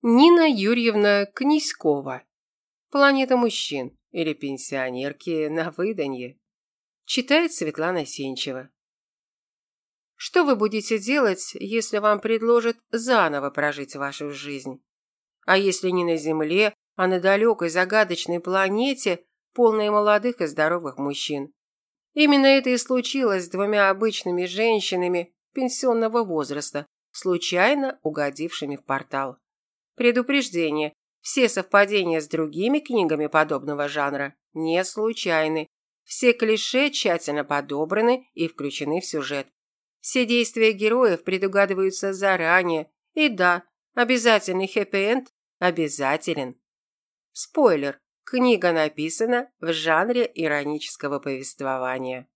Нина Юрьевна Князькова. Планета мужчин или пенсионерки на выданье. Читает Светлана Сенчева. Что вы будете делать, если вам предложат заново прожить вашу жизнь? А если не на Земле, а на далекой загадочной планете, полной молодых и здоровых мужчин? Именно это и случилось с двумя обычными женщинами пенсионного возраста, случайно угодившими в портал. Предупреждение. Все совпадения с другими книгами подобного жанра не случайны. Все клише тщательно подобраны и включены в сюжет. Все действия героев предугадываются заранее. И да, обязательный хэппи-энд обязателен. Спойлер. Книга написана в жанре иронического повествования.